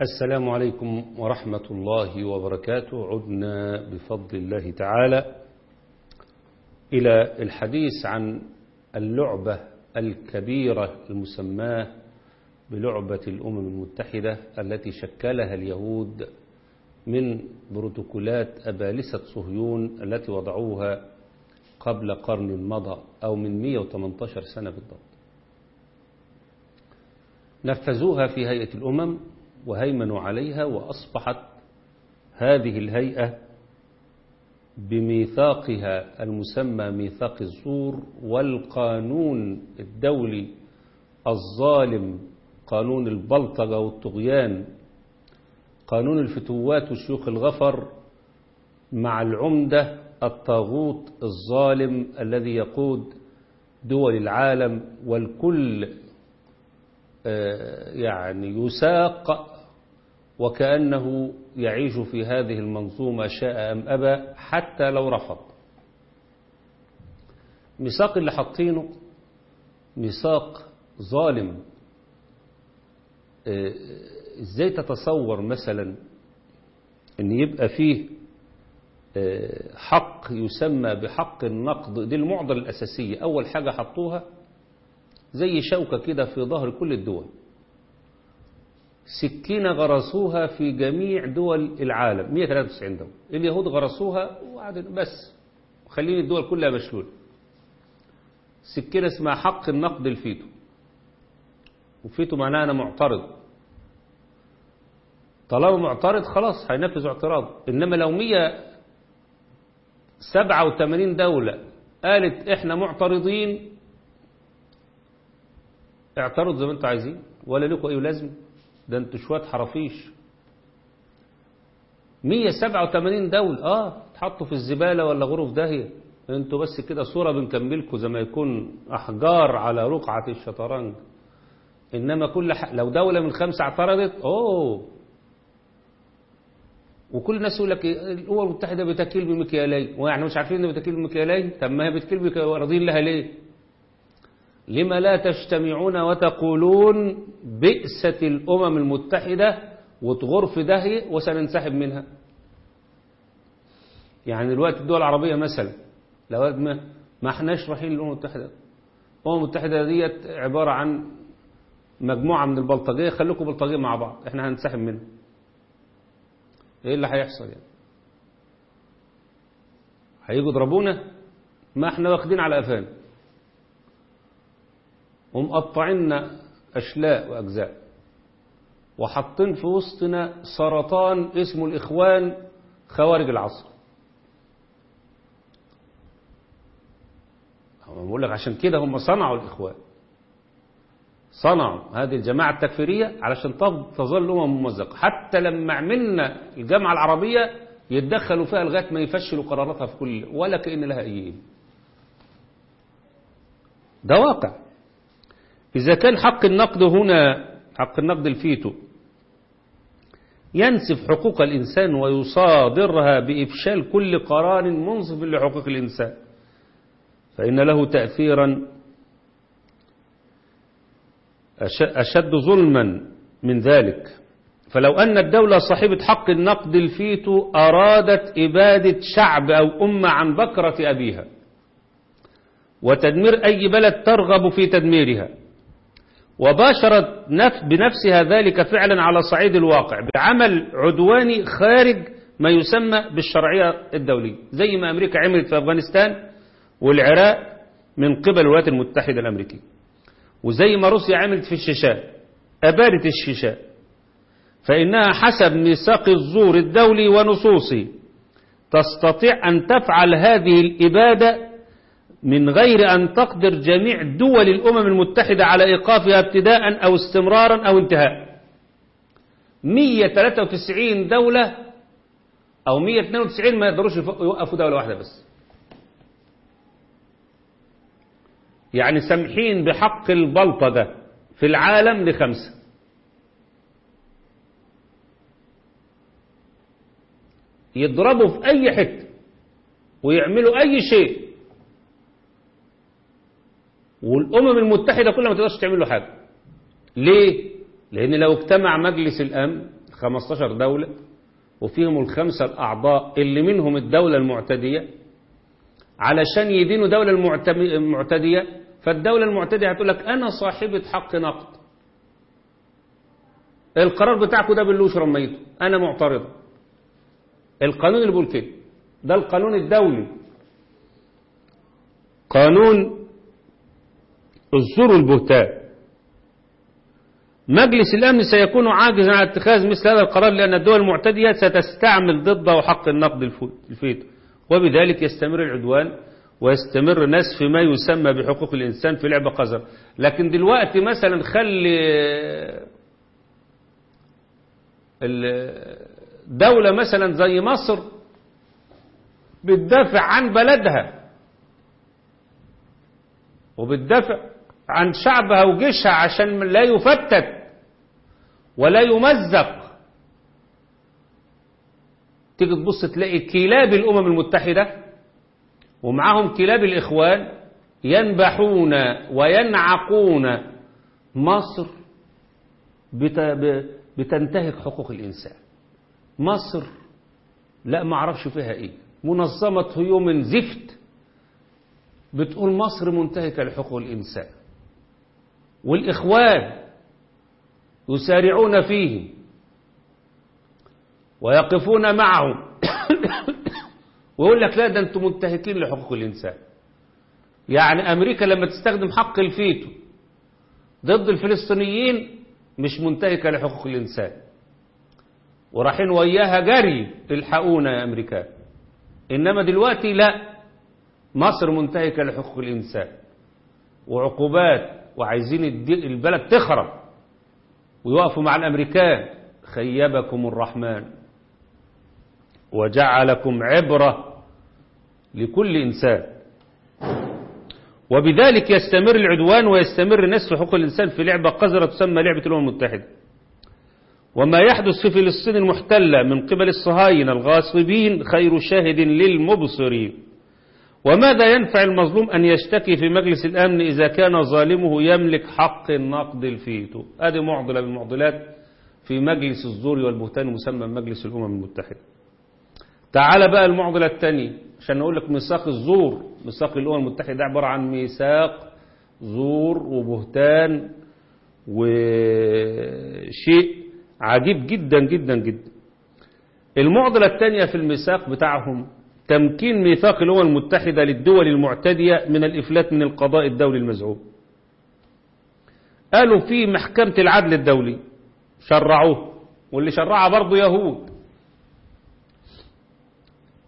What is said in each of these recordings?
السلام عليكم ورحمة الله وبركاته. عدنا بفضل الله تعالى إلى الحديث عن اللعبة الكبيرة المسماة بلعبة الأمم المتحدة التي شكلها اليهود من بروتوكولات أبالسة صهيون التي وضعوها قبل قرن مضى أو من 118 سنة بالضبط. نفذوها في هيئة الأمم وهيمنوا عليها وأصبحت هذه الهيئة بميثاقها المسمى ميثاق الزور والقانون الدولي الظالم قانون البلطجة والطغيان قانون الفتوات وشيوخ الغفر مع العمدة الطاغوت الظالم الذي يقود دول العالم والكل يعني يساق وكأنه يعيش في هذه المنظومة شاء أم أبى حتى لو رفض. ميثاق اللي حاطينه ميثاق ظالم. إزاي تتصور مثلا إن يبقى فيه حق يسمى بحق النقد؟ دي المعضلة الأساسية. أول حاجة حطوها زي شوكة كده في ظهر كل الدول. سكينة غرسوها في جميع دول العالم. 193 دولة. اليهود غرسوها بس. خلين الدول كلها مشلولة. سكينة اسمها حق النقد الفيتو. وفيتو معناها أنا معترض. طالما معترض خلاص هينفذ اعتراض. إنما لو 187 دولة قالت إحنا معترضين اعترضوا زي ما أنتوا عايزين. ولا لكم أي لازمة. ده أنتوا شوية حرافيش. 187 دولة. آه تحطوا في الزبالة ولا غرف داهية. أنتوا بس كده صورة بنكملكم زي ما يكون أحجار على رقعة الشطرنج. إنما كل ح... لو دولة من خمسة اعترضت أوه. وكل الناس يقول لك الأمم المتحدة بتكيل بمكيالين وإحنا مش عارفين إن بتكيل بمكيالين طب ما هي بتكيل بمكيالين لها ليه؟ لما لا تجتمعون وتقولون بئست الأمم المتحدة وتغر في داهية وسننسحب منها. يعني دلوقتي الدول العربية مثلا لو ما ما احناش رايحين للأمم المتحدة. الأمم المتحدة ديت عبارة عن مجموعة من البلطجية خليكم بلطجية مع بعض إحنا هننسحب منها. إيه اللي هيحصل يعني؟ هيجوا يضربونا؟ ما إحنا واخدين على قفانا. ومقطعنا أشلاء وأجزاء. وحاطين في وسطنا سرطان اسمه الإخوان خوارج العصر. بقول لك عشان كده هم صنعوا الإخوان. صنعوا هذه الجماعة التكفيرية علشان تظل الأمم ممزقة. حتى لما عملنا الجامعة العربية يتدخلوا فيها لغاية ما يفشلوا قراراتها في كل ولا كأن لها أي ده واقع. إذا كان حق النقد هنا حق النقد الفيتو ينسف حقوق الإنسان ويصادرها بإفشال كل قرار منصف لحقوق الإنسان. فإن له تأثيرا أشد ظلما من ذلك. فلو أن الدولة صاحبة حق النقد الفيتو أرادت إبادة شعب أو أمة عن بكرة أبيها وتدمير أي بلد ترغب في تدميرها. وباشرت نف بنفسها ذلك فعلا على صعيد الواقع بعمل عدواني خارج ما يسمى بالشرعية الدولية زي ما أمريكا عملت في أفغانستان والعراق من قبل الولايات المتحدة الأمريكية وزي ما روسيا عملت في الشيشان أبادت الشيشان فإنها حسب ميثاق الزور الدولي ونصوصه تستطيع أن تفعل هذه الإبادة من غير أن تقدر جميع دول الأمم المتحدة على إيقافها ابتداء أو استمرارا أو انتهاء. 193 دولة أو 192 ما يقدروش يوقفوا دولة واحدة بس. يعني سامحين بحق البلطجة في العالم لخمسة. يضربوا في أي حتة ويعملوا أي شيء والأمم المتحدة كلها ما تقدرش تعمل له حاجة. ليه؟ لأن لو اجتمع مجلس الأمن 15 دولة وفيهم الخمسة الأعضاء اللي منهم الدولة المعتدية علشان يدينوا دولة المعتدية فالدولة المعتدية هتقول لك أنا صاحبة حق نقد. القرار بتاعكم ده باللوش رميته أنا معترض. القانون اللي بيقول كده ده القانون الدولي. قانون الزور والبهتان مجلس الأمن سيكون عاجزا عن اتخاذ مثل هذا القرار لأن الدول المعتدية ستستعمل ضده حق النقد الفيتو وبذلك يستمر العدوان ويستمر نسف ما يسمى بحقوق الإنسان في لعبة قذر لكن دلوقتي مثلا خلي دولة مثلا زي مصر بتدافع عن بلدها. وبتدافع عن شعبها وجيشها عشان لا يفتت ولا يمزق. تيجي تبص تلاقي كلاب الأمم المتحدة ومعهم كلاب الإخوان ينبحون وينعقون. مصر بتنتهك حقوق الإنسان. مصر لا ما أعرفش فيها إيه. منظمة هيومن زفت بتقول مصر منتهكة لحقوق الإنسان. والإخوان يسارعون فيه ويقفون معهم. ويقول لك لا ده أنتم منتهكين لحقوق الإنسان. يعني أمريكا لما تستخدم حق الفيتو ضد الفلسطينيين مش منتهكة لحقوق الإنسان. ورايحين وياها جري الحقونا يا أمريكان إنما دلوقتي لا مصر منتهكة لحقوق الإنسان. وعقوبات وعايزين البلد تخرب ويقفوا مع الأمريكان. خيبكم الرحمن وجعلكم عبرة لكل إنسان. وبذلك يستمر العدوان ويستمر نسف حقوق الإنسان في لعبة قذرة تسمى لعبة الأمم المتحدة. وما يحدث في فلسطين المحتلة من قبل الصهاينة الغاصبين خير شاهد للمبصرين. وماذا ينفع المظلوم أن يشتكي في مجلس الأمن إذا كان ظالمه يملك حق النقد الفيتو؟ هذه معضلة من المعضلات في مجلس الزور والبهتان مسمى مجلس الأمم المتحدة. تعال بقى المعضلة الثانية عشان نقول لك ميثاق الزور. ميثاق الأمم المتحدة عبارة عن ميثاق زور وبهتان وشيء عجيب جدا جدا جدا. المعضلة الثانية في الميثاق بتاعهم تمكين ميثاق الأمم المتحدة للدول المعتدية من الإفلات من القضاء الدولي المزعوم. قالوا في محكمة العدل الدولي شرعوه واللي شرعها برضه يهود.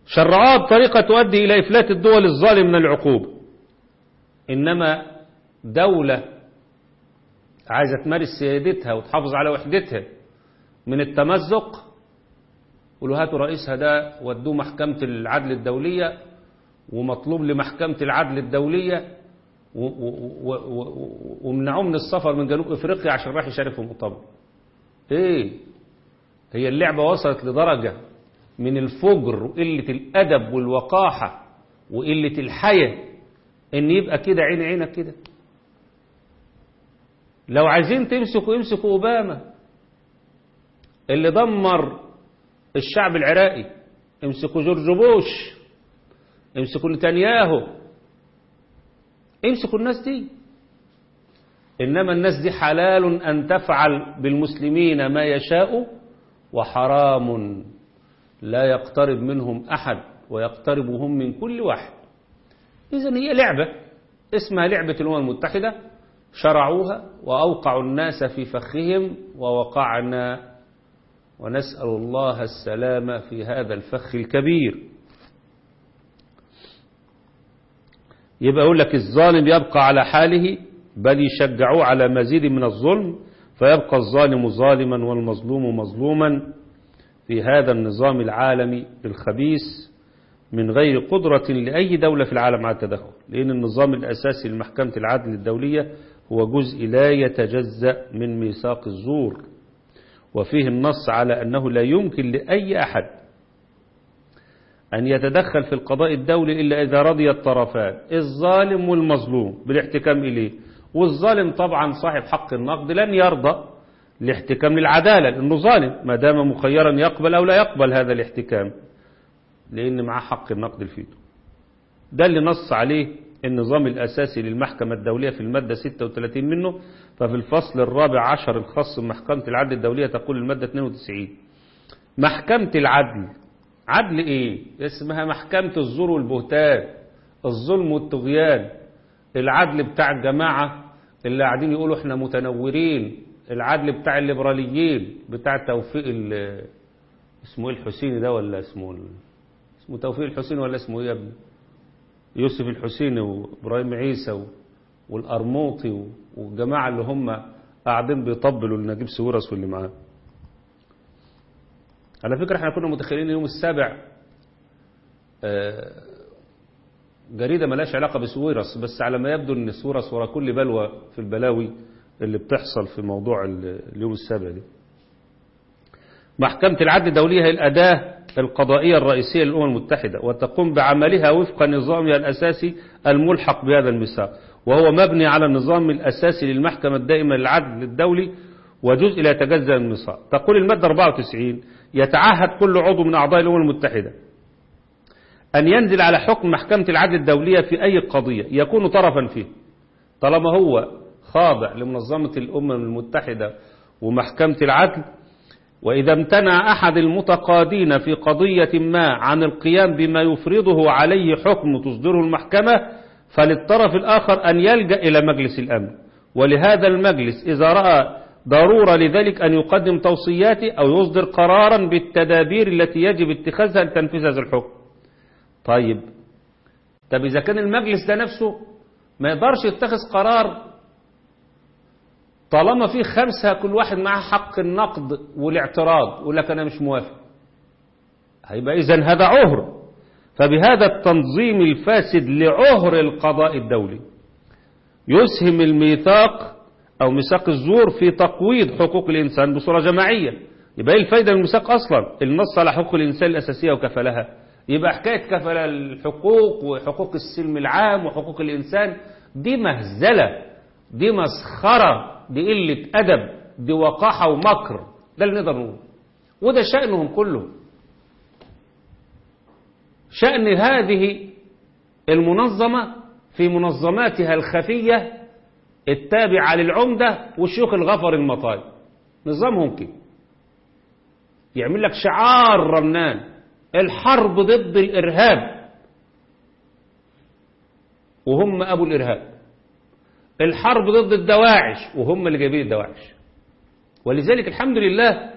شرعوها بطريقة تؤدي إلى إفلات الدول الظالم من العقوبة. إنما دولة عايزة تمارس سيادتها وتحافظ على وحدتها من التمزق قولوا هاتوا رئيسها ده ودوه محكمة العدل الدولية ومطلوب لمحكمة العدل الدولية ومنعوه من السفر من جنوب إفريقيا عشان راح يشارك في مؤتمر إيه؟ هي اللعبة وصلت لدرجة من الفجر وقلة الأدب والوقاحة وقلة الحياة إن يبقى كده عين عينك كده. لو عايزين تمسكوا يمسكوا أوباما. اللي دمر الشعب العراقي امسكوا جورج بوش امسكوا نتنياهو. امسكوا الناس دي. إنما الناس دي حلال أن تفعل بالمسلمين ما يشاء وحرام لا يقترب منهم أحد ويقترب هم من كل واحد. إذن هي لعبة اسمها لعبة الأمم المتحدة شرعوها وأوقعوا الناس في فخهم ووقعنا ونسأل الله السلامة في هذا الفخ الكبير. يبقى يقول لك الظالم يبقى على حاله بل يشجعوه على مزيد من الظلم فيبقى الظالم ظالما والمظلوم مظلوما. في هذا النظام العالمي الخبيث من غير قدرة لأي دولة في العالم على التدخل. لأن النظام الأساسي لمحكمة العدل الدولية هو جزء لا يتجزأ من ميثاق الزور. وفيه النص على أنه لا يمكن لأي أحد أن يتدخل في القضاء الدولي إلا إذا رضي الطرفان الظالم والمظلوم بالاحتكام إليه. والظالم طبعا صاحب حق النقد لن يرضى الاحتكام للعدالة لأنه ظالم ما دام مخيرا يقبل أو لا يقبل هذا الاحتكام لأن معاه حق النقد الفيتو. ده اللي نص عليه النظام الأساسي للمحكمة الدولية في المادة 36 منه ففي الفصل الرابع عشر الخاص بمحكمة العدل الدولية تقول المادة 92 محكمة العدل. عدل إيه؟ اسمها محكمة الزور والبهتان الظلم والطغيان. العدل بتاع الجماعة اللي قاعدين يقولوا إحنا متنورين. العدل بتاع الليبراليين بتاع توفيق ال- اسمه إيه الحسيني ده ولا اسمه اسمه توفيق الحسيني ولا اسمه إيه يا ابني؟ يوسف الحسيني وإبراهيم عيسى و- والقرموطي والجماعة اللي هم قاعدين بيطبلوا لنجيب سويرس واللي معاه. على فكرة إحنا كنا متخيلين يوم السابع آه، جريدة ملاش علاقة بسويرس بس على ما يبدو إن سويرس ورا كل بلوى في البلاوي اللي بتحصل في موضوع ال- اليوم السابع دي. محكمة العدل الدولية هي الأداة القضائية الرئيسية للأمم المتحدة وتقوم بعملها وفق نظامها الأساسي الملحق بهذا الميثاق. وهو مبني على النظام الأساسي للمحكمة الدائمة للعدل الدولي وجزء لا يتجزأ من الميثاق تقول المادة 94 يتعهد كل عضو من أعضاء الأمم المتحدة أن ينزل على حكم محكمة العدل الدولية في أي قضية يكون طرفا فيه. طالما هو خاضع لمنظمة الأمم المتحدة ومحكمة العدل وإذا امتنع أحد المتقاضين في قضية ما عن القيام بما يفرضه عليه حكم تصدره المحكمة فللطرف الآخر أن يلجأ إلى مجلس الأمن. ولهذا المجلس إذا رأى ضرورة لذلك أن يقدم توصياته أو يصدر قرارا بالتدابير التي يجب اتخاذها لتنفيذ هذا الحكم. طيب. طب إذا كان المجلس ده نفسه ما يقدرش يتخذ قرار طالما في خمسة كل واحد معاه حق النقد والاعتراض يقول لك أنا مش موافق. هيبقى إذن هذا عهر. فبهذا التنظيم الفاسد لعهر القضاء الدولي يسهم الميثاق أو ميثاق الزور في تقويض حقوق الإنسان بصورة جماعية. يبقى إيه الفايدة من الميثاق أصلا؟ النص على حقوق الإنسان الأساسية وكفلها. يبقى حكاية كفل الحقوق وحقوق السلم العام وحقوق الإنسان دي مهزلة دي مسخرة دي قلة أدب دي وقاحة ومكر. ده اللي نقدر نقوله. وده شأنهم كله شأن هذه المنظمة في منظماتها الخفية التابعة للعمدة والشيوخ الغفر المطاي نظامهم كده. يعمل لك شعار رنان الحرب ضد الإرهاب. وهم أبو الإرهاب. الحرب ضد الدواعش. وهم اللي جايبين الدواعش. ولذلك الحمد لله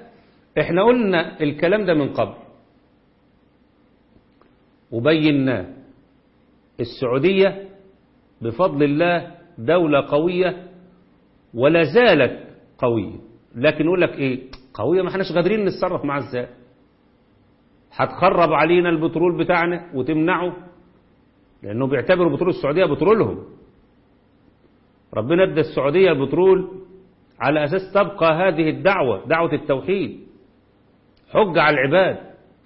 إحنا قلنا الكلام ده من قبل. وبيناه السعودية بفضل الله دولة قوية ولا زالت قوية. لكن يقول لك إيه؟ قوية. ما إحناش قادرين نتصرف معها إزاي هتخرب علينا البترول بتاعنا وتمنعه لأنه بيعتبروا بترول السعودية بترولهم. ربنا ادى السعودية البترول على أساس تبقى هذه الدعوة دعوة التوحيد. حجة على العباد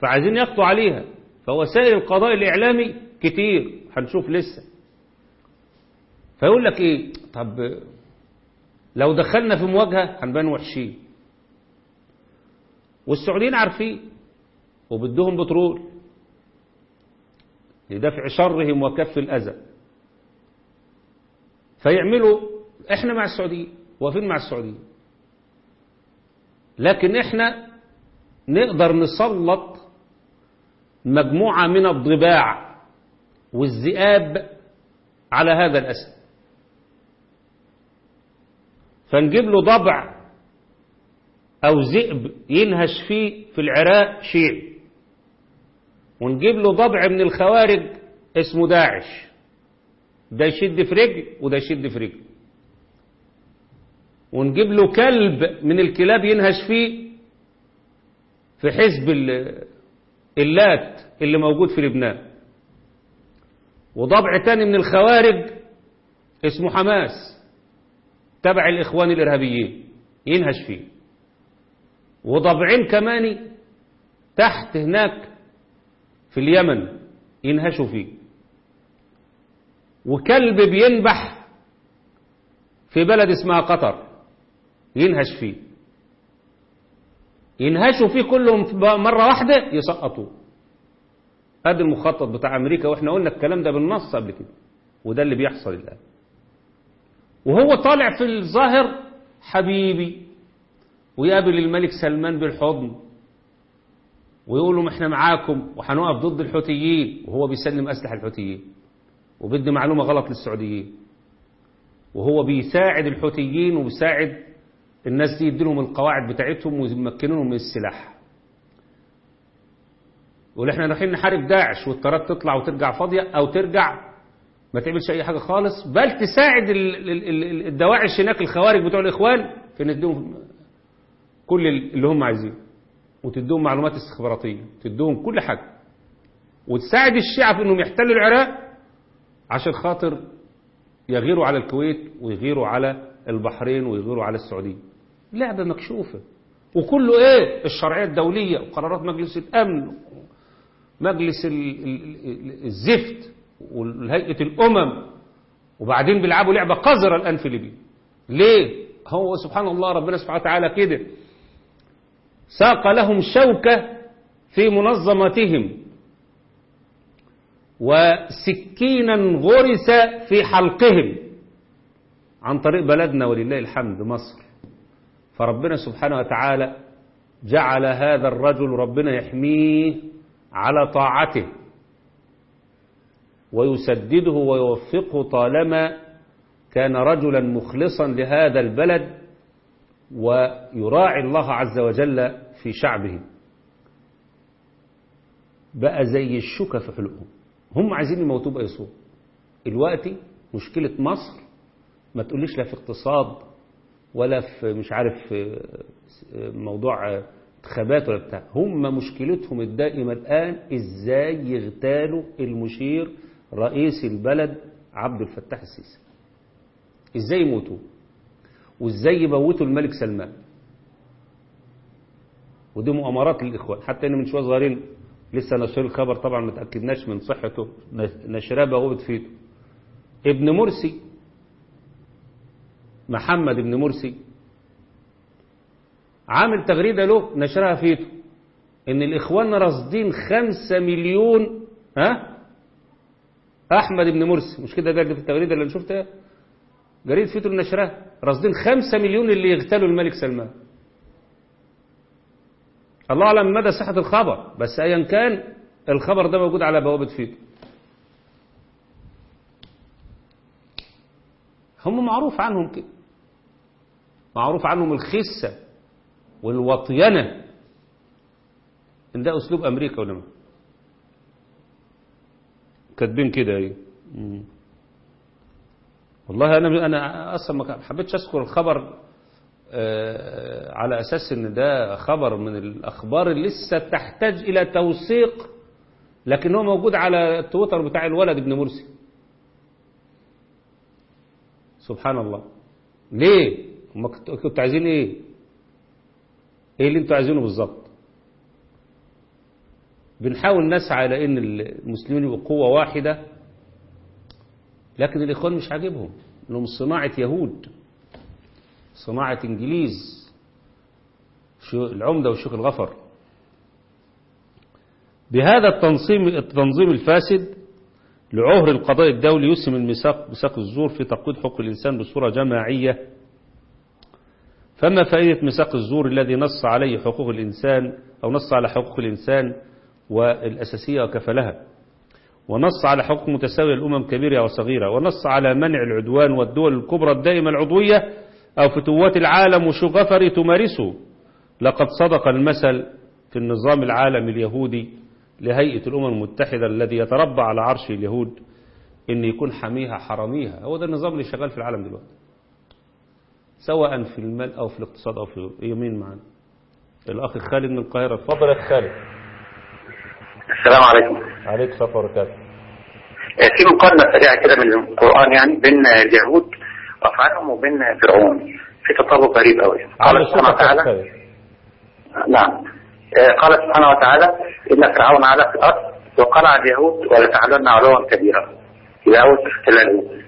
فعايزين يقضوا عليها. فوسائل القضاء الإعلامي كتير هنشوف لسه. فيقول لك إيه؟ طب لو دخلنا في مواجهة هنبان وحشين. والسعوديين عارفين وبدهم بترول. لدفع شرهم وكف الأذى. فيعملوا إحنا مع السعودية واقفين مع السعودية لكن إحنا نقدر نسلط مجموعة من الضباع والذئاب على هذا الأسد. فنجيب له ضبع أو ذئب ينهش فيه في العراق شيعي ونجيب له ضبع من الخوارج اسمه داعش. ده يشد في رجل وده يشد في رجل. ونجيب له كلب من الكلاب ينهش فيه في حزب اللات اللي موجود في لبنان. وضبع تاني من الخوارج اسمه حماس تبع الإخوان الإرهابيين ينهش فيه. وضبعين كمان تحت هناك في اليمن ينهشوا فيه. وكلب بينبح في بلد اسمها قطر ينهش فيه. ينهشوا فيه كلهم مرة واحدة يسقطوه هذا المخطط بتاع أمريكا وإحنا قلنا الكلام ده بالنص قبل كده وده اللي بيحصل الآن. وهو طالع في الظاهر حبيبي ويقابل الملك سلمان بالحضن ويقول إحنا معاكم وهنقف ضد الحوثيين وهو بيسلم أسلحة الحوثيين وبدي معلومة غلط للسعوديين. وهو بيساعد الحوثيين وبيساعد الناس دي يديلهم القواعد بتاعتهم ويمكنونهم من السلاح. يقول إحنا رايحين نحارب داعش والطيارات تطلع وترجع فاضية أو ترجع ما تعملش أي حاجة خالص بل تساعد الدواعش هناك الخوارج بتوع الإخوان في إن تديهم كل اللي هم عايزينه وتديهم معلومات استخباراتية تديهم كل حاجة. وتساعد الشيعة في إنهم يحتلوا العراق عشان خاطر يغيروا على الكويت ويغيروا على البحرين ويغيروا على السعودية. لعبة مكشوفة. وكله إيه؟ الشرعية الدولية وقرارات مجلس الأمن مجلس الزفت والهيئة الأمم. وبعدين بيلعبوا لعبة قذرة الآن في ليبيا. ليه؟ هو سبحان الله ربنا سبحانه وتعالى كده. ساق لهم شوكة في منظمتهم. وسكينا غرس في حلقهم. عن طريق بلدنا ولله الحمد مصر. فربنا سبحانه وتعالى جعل هذا الرجل ربنا يحميه على طاعته ويسدده ويوفقه طالما كان رجلا مخلصا لهذا البلد ويراعي الله عز وجل في شعبه. بقى زي الشوكة في حلقهم هم عايزين يموتوه بأي الوقت مشكلة مصر. ما تقوليش لا في اقتصاد. ولا في مش عارف في موضوع انتخابات ولا بتاع. هم مشكلتهم الدائمة الآن إزاي يغتالوا المشير رئيس البلد عبد الفتاح السيسي. إزاي يموتوه؟ وإزاي يموتوا الملك سلمان؟ ودي مؤامرات للإخوان. حتى ان من شوية صغيرين لسه نشر الخبر طبعا ما تأكدناش من صحته نشرها بغوبة فيته ابن مرسي محمد ابن مرسي. عامل تغريدة له نشرها فيته إن الإخوان راصدين خمسة مليون ها؟ أحمد ابن مرسي. مش كده ده في التغريدة اللي شفتها؟ جريدة اللي نشرها. راصدين خمسة مليون اللي يغتالوا الملك سلمان. الله أعلم مدى صحة الخبر بس أيا كان الخبر ده موجود على بوابة فيتو. هم معروف عنهم كده. معروف عنهم الخسة والوطينة. إن ده أسلوب أمريكا ولا ما؟ كاتبين كده إيه والله أنا أنا أصلا ما حبيتش أذكر الخبر على أساس أن ده خبر من الأخبار اللي لسه تحتاج إلى توثيق لكن هو موجود على التويتر بتاع الولد ابن مرسي. سبحان الله. ليه؟ هم كنتوا عايزين إيه؟ إيه اللي أنتوا عايزينه بالظبط؟ بنحاول نسعى إلى إن المسلمين يبقوا قوة واحدة لكن الإخوان مش عاجبهم إنهم صناعة يهود صناعة إنجليز العمدة والشيخ الغفر. بهذا التنظيم التنظيم الفاسد لعهر القضاء الدولي يسهم الميثاق ميثاق الزور في تقويض حقوق الإنسان بصورة جماعية فما فائدة ميثاق الزور الذي نص عليه حقوق الإنسان أو نص على حقوق الإنسان والأساسية وكفلها؟ ونص على حقوق متساوية الأمم كبيرة وصغيرة ونص على منع العدوان والدول الكبرى الدائمة العضوية أو فتوات العالم وشو غفري تمارسه. لقد صدق المثل في النظام العالمي اليهودي لهيئة الأمم المتحدة الذي يتربع على عرش اليهود إن يكون حميها حراميها. هو ده النظام اللي شغال في العالم دلوقتي. سواء في المال أو في الاقتصاد أو في يمين معنا الأخ خالد من القاهرة اتفضل. يا خالد. السلام عليكم. عليك الصلاة وبركاته في مقارنة سريعة كده من القرآن يعني بين اليهود وأفعالهم وبين فرعون. في تطابق غريب قوي قال سبحانه وتعالى نعم. قال سبحانه وتعالى إن فرعون علا في الأرض وقال اليهود ولتعلن علوا كبيرا. إلى أول اختلال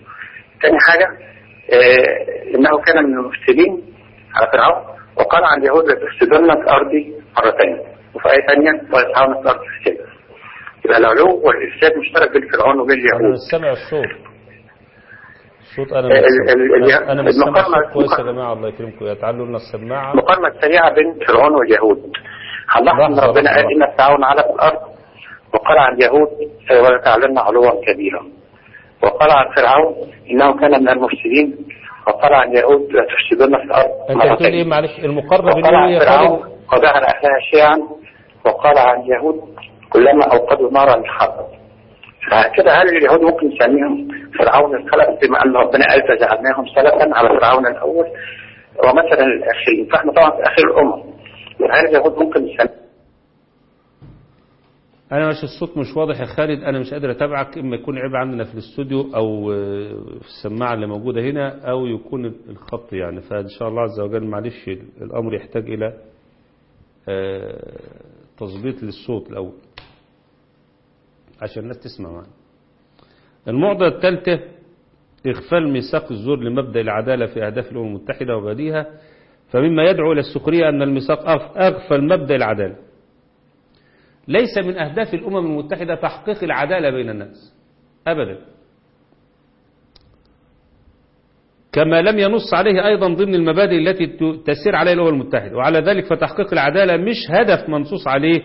ثاني حاجة إنه كان من المفسدين على فرعون وقال عن اليهود لتفسدن في أرضي مرة ثانية وفي آية ثانية ويسعون في الأرض فسادا يبقى العلو والإفساد مشترك بين فرعون وبين أنا اليهود. مش سامع الصوت. الصوت أنا أنا مش سامع الصوت كويس يا جماعة الله يكرمكم. يا تعالوا لنا السماعة. المقارنة السريعة بين فرعون واليهود. هنلاحظ أن لحظة، ربنا. قال ان فرعون على في الأرض وقال عن اليهود آه، ولتعلن علوا كبيرا. وقال عن فرعون إنه كان من المفسدين وقال عن اليهود لتفسدن في الأرض. أنت. بتقول إيه؟ معلش المقارنة بين وقال عن فرعون وجعل أهلها شيعا وقال عن اليهود كلما أوقدوا نارا حرب فكده هل اليهود ممكن نسميهم فرعون الخلق بما أن ربنا قال فجعلناهم سلفا على فرعون الأول؟ ومثلا الاخرين فاحنا طبعا في آخر الأمم. هل اليهود ممكن نسميهم أنا مش الصوت مش واضح يا خالد أنا مش قادر أتابعك. إما يكون عيب عندنا في الاستوديو أو آه، في السماعة اللي موجودة هنا أو يكون الخط يعني. فإن شاء الله عز وجل معلش الأمر يحتاج إلى آه، تظبيط للصوت الأول عشان الناس تسمع معنا. المعضلة الثالثة إغفال ميثاق الزور لمبدأ العدالة في أهداف الأمم المتحدة وبعديها فمما يدعو إلى السخرية أن الميثاق أغفل مبدأ العدالة. ليس من أهداف الأمم المتحدة تحقيق العدالة بين الناس. أبدا. كما لم ينص عليه أيضا ضمن المبادئ التي تسير عليها الأمم المتحدة. وعلى ذلك فتحقيق العدالة مش هدف منصوص عليه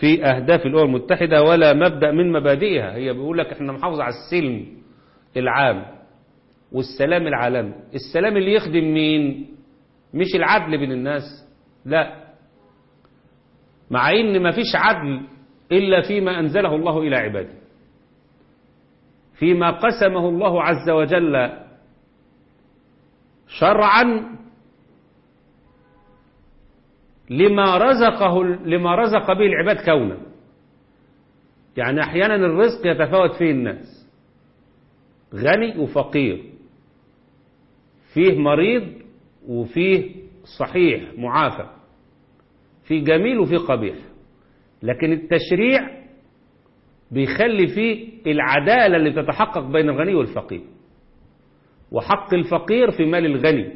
في أهداف الأمم المتحدة ولا مبدأ من مبادئها. هي بيقول لك إحنا محافظة على السلم العام والسلام العالمي. السلام اللي يخدم مين؟ مش العدل بين الناس. لا. مع إن ما فيش عدل إلا فيما أنزله الله إلى عباده. فيما قسمه الله عز وجل شرعا لما رزقه لما رزق به العباد كونا. يعني أحيانا الرزق يتفاوت فيه الناس. غني وفقير. فيه مريض وفيه صحيح معافى. في جميل وفي قبيح. لكن التشريع بيخلي فيه العدالة اللي تتحقق بين الغني والفقير. وحق الفقير في مال الغني.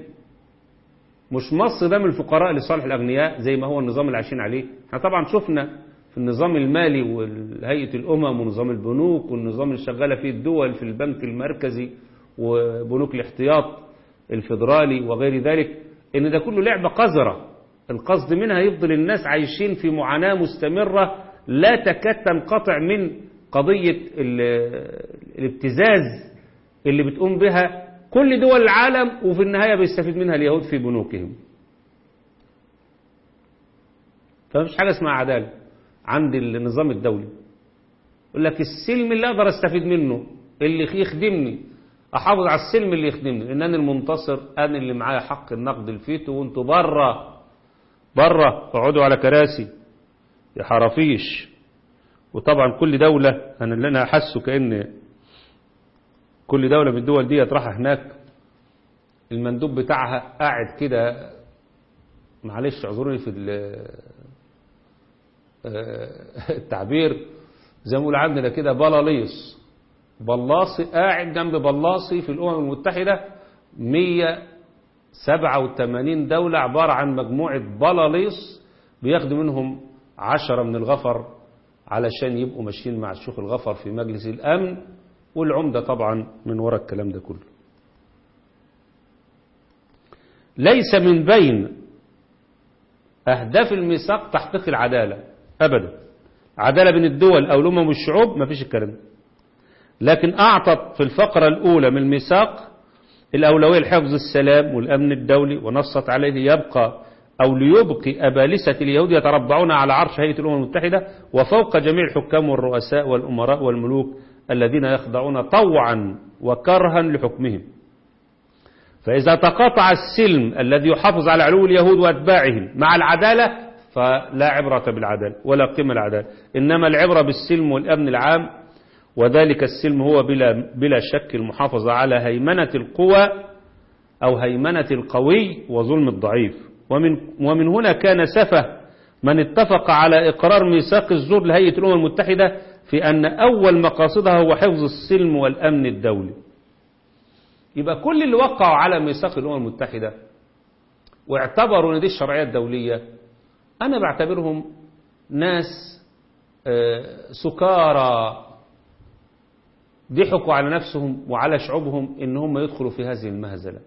مش مص ده من الفقراء لصالح الأغنياء زي ما هو النظام اللي عايشين عليه. إحنا طبعا شفنا في النظام المالي وهيئة الأمم ونظام البنوك والنظام اللي شغالة فيه الدول في البنك المركزي وبنوك الاحتياط الفيدرالي وغير ذلك إن ده كله لعبة قذرة. القصد منها يفضل الناس عايشين في معاناة مستمرة لا تكاد تنقطع من قضية ال- الابتزاز اللي بتقوم بها كل دول العالم وفي النهاية بيستفيد منها اليهود في بنوكهم. فمفيش حاجة اسمها عدالة عند النظام الدولي. يقول لك السلم اللي أقدر أستفيد منه اللي يخدمني أحافظ على السلم اللي يخدمني لأن أنا المنتصر أنا اللي معايا حق النقد الفيتو وأنتوا بره برة اقعدوا على كراسي. يا حرافيش. وطبعا كل دولة أنا اللي أنا حاسه كأن كل دولة من الدول دي راح هناك. المندوب بتاعها قاعد كده معلش اعذروني في آه، التعبير. زي ما بنقول عندنا كده بلاليص. بلاصي قاعد جنب بلاصي في الأمم المتحدة 187 دولة عبارة عن مجموعة بلاليص بياخدوا منهم عشرة من الغفر علشان يبقوا ماشيين مع الشيوخ الغفر في مجلس الأمن والعمدة طبعا من وراء الكلام ده كله. ليس من بين أهداف الميثاق تحقيق العدالة أبدا. عدالة بين الدول أو الأمم والشعوب ما فيش الكلام لكن أعطت في الفقرة الأولى من الميثاق الأولوية لحفظ السلام والأمن الدولي ونصت عليه يبقى أو ليبقي أبالسة اليهود يتربعون على عرش هيئة الأمم المتحدة وفوق جميع الحكام والرؤساء والأمراء والملوك الذين يخضعون طوعا وكرها لحكمهم. فإذا تقاطع السلم الذي يحافظ على علو اليهود وأتباعهم مع العدالة فلا عبرة بالعدالة ولا قيمة العدالة إنما العبرة بالسلم والأمن العام وذلك السلم هو بلا, بلا شك المحافظة على هيمنة القوى أو هيمنة القوي وظلم الضعيف. ومن, ومن هنا كان سفه من اتفق على إقرار ميثاق الزور لهيئة الأمم المتحدة في أن أول مقاصدها هو حفظ السلم والأمن الدولي. يبقى كل اللي وقعوا على ميثاق الأمم المتحدة واعتبروا أن دي الشرعية الدولية أنا بعتبرهم ناس سكارى ضحكوا على نفسهم وعلى شعوبهم إن هم يدخلوا في هذه المهزلة.